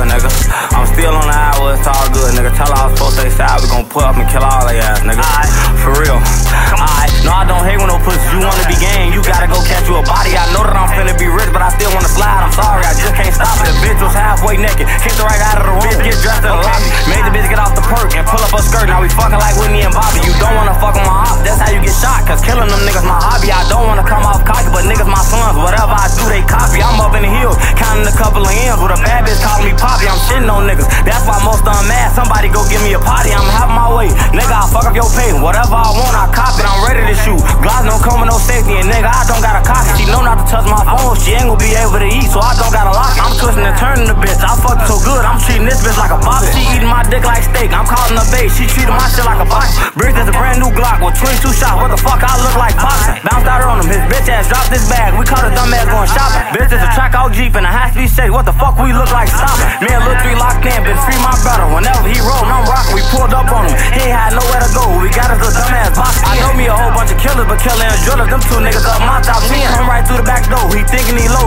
hood, nigga. I'm still on the hour, it's all good, nigga. Tell all to they side, we gon' pull up and kill all they ass, nigga. Alright, for real. Alright, no, I don't hate when no pussy. You wanna be gang, you gotta go catch you a body. I know that I'm finna be rich, but I still wanna slide. I'm sorry, I just can't stop it. The bitch was halfway naked, kicked her right out of the room. Get dressed in a lobby, made the bitch get off the perk and pull up a skirt. Now we fucking like Whitney Of them mad. Somebody go give me a party. I'm having my way. Nigga, I'll fuck up your pay. Whatever I want, I cop it. I'm ready to shoot. Gloss don't come with no safety. And nigga, I don't got a copy. She know not to touch my phone. She ain't gonna be able to eat, so I don't got a lock. it. I'm twisting and turning the bitch. I fuck so good. I'm treating this bitch like a box. She eating my dick like steak. I'm calling her bait. She treating my shit like a box. Brick is a brand new Glock with 22 shots. What the fuck? I look like boxing. This bag. We caught a dumb ass going shopping. Bitch is a track out Jeep and a high speed safe. What the fuck? We look like stopping. Me and Lil 3 locked in. Been free my brother. Whenever he rolled, I'm rocking. We pulled up on him. He ain't had nowhere to go. We got us a dumb ass box. I know me a whole bunch of killers, but killing drillers. Them two niggas up my top 10. Him right through the back door. He thinking he low,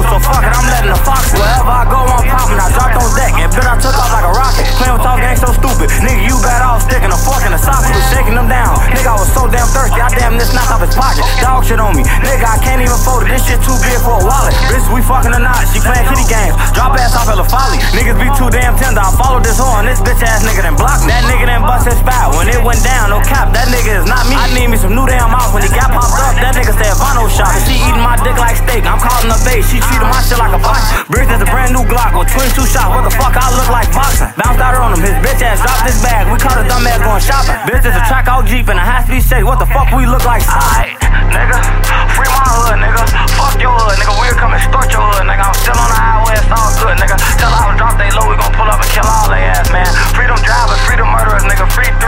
Shit too big for a wallet. Bitch, we fucking or not. She playing kitty games. Drop ass off hella folly. Niggas be too damn tender. I follow this horn. This bitch ass nigga then block me. That nigga then bust his spot. When it went down, no cap. That nigga is not me. I need me some new damn mouth. When he got popped up, that nigga said Vano shot. She eating my dick like steak. I'm calling her bait. She treating my shit like a box. Brick is a brand new Glock with 22 shots. What the fuck? I look like boxing. Bounced out on him. His bitch ass dropped this bag. We caught a dumb ass going shopping. Bitch is a track out Jeep and a high speed shake. What the fuck? We look like side. Free